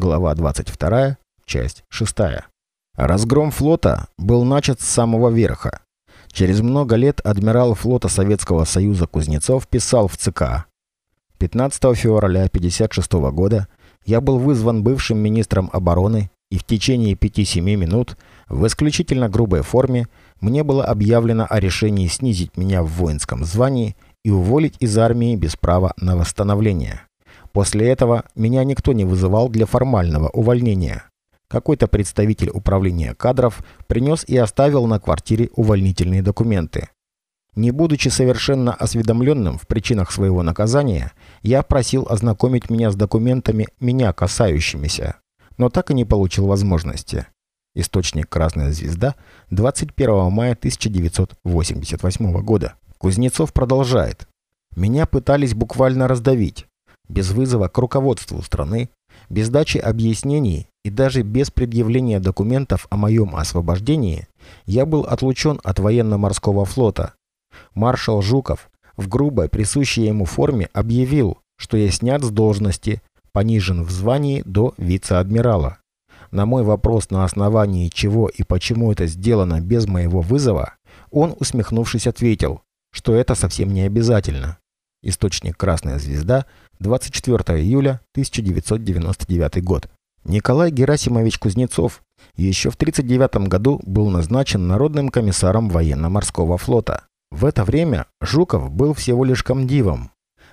Глава 22, часть 6. Разгром флота был начат с самого верха. Через много лет адмирал флота Советского Союза Кузнецов писал в ЦК. 15 февраля 1956 года я был вызван бывшим министром обороны и в течение 5-7 минут в исключительно грубой форме мне было объявлено о решении снизить меня в воинском звании и уволить из армии без права на восстановление. После этого меня никто не вызывал для формального увольнения. Какой-то представитель управления кадров принес и оставил на квартире увольнительные документы. Не будучи совершенно осведомленным в причинах своего наказания, я просил ознакомить меня с документами, меня касающимися, но так и не получил возможности. Источник «Красная звезда» 21 мая 1988 года. Кузнецов продолжает. «Меня пытались буквально раздавить без вызова к руководству страны, без дачи объяснений и даже без предъявления документов о моем освобождении, я был отлучен от военно-морского флота. Маршал Жуков в грубой, присущей ему форме объявил, что я снят с должности, понижен в звании до вице-адмирала. На мой вопрос, на основании чего и почему это сделано без моего вызова, он, усмехнувшись, ответил, что это совсем не обязательно. Источник «Красная звезда», 24 июля 1999 год. Николай Герасимович Кузнецов еще в 1939 году был назначен Народным комиссаром военно-морского флота. В это время Жуков был всего лишь комдивом.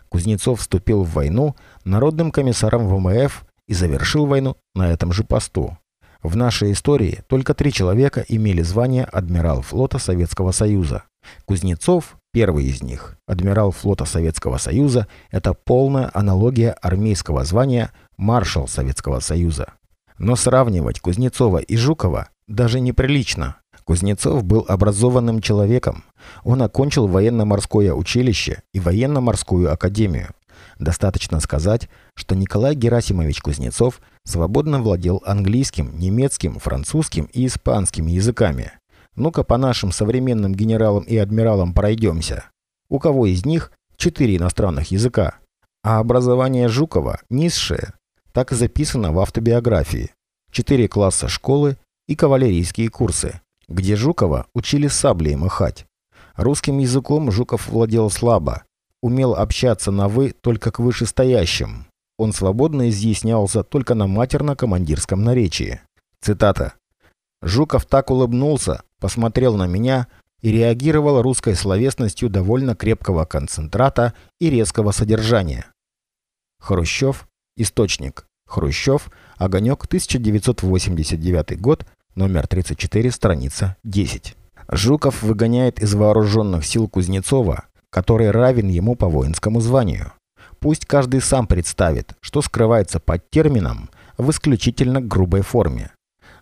Кузнецов вступил в войну Народным комиссаром ВМФ и завершил войну на этом же посту. В нашей истории только три человека имели звание адмирал флота Советского Союза. Кузнецов, Первый из них, адмирал флота Советского Союза, это полная аналогия армейского звания маршал Советского Союза. Но сравнивать Кузнецова и Жукова даже неприлично. Кузнецов был образованным человеком. Он окончил военно-морское училище и военно-морскую академию. Достаточно сказать, что Николай Герасимович Кузнецов свободно владел английским, немецким, французским и испанским языками. Ну-ка по нашим современным генералам и адмиралам пройдемся. У кого из них четыре иностранных языка? А образование Жукова низшее. Так и записано в автобиографии. Четыре класса школы и кавалерийские курсы, где Жукова учили саблей махать. Русским языком Жуков владел слабо, умел общаться на «вы» только к вышестоящим. Он свободно изъяснялся только на матерно-командирском наречии. Цитата. Жуков так улыбнулся, посмотрел на меня и реагировал русской словесностью довольно крепкого концентрата и резкого содержания. Хрущев. Источник. Хрущев. Огонек. 1989 год. Номер 34. Страница 10. Жуков выгоняет из вооруженных сил Кузнецова, который равен ему по воинскому званию. Пусть каждый сам представит, что скрывается под термином в исключительно грубой форме.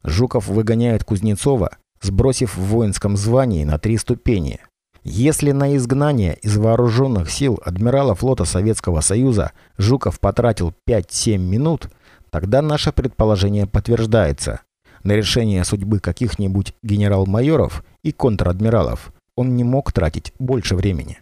Жуков выгоняет Кузнецова, сбросив в воинском звании на три ступени. Если на изгнание из вооруженных сил адмирала флота Советского Союза Жуков потратил 5-7 минут, тогда наше предположение подтверждается. На решение судьбы каких-нибудь генерал-майоров и контр-адмиралов он не мог тратить больше времени.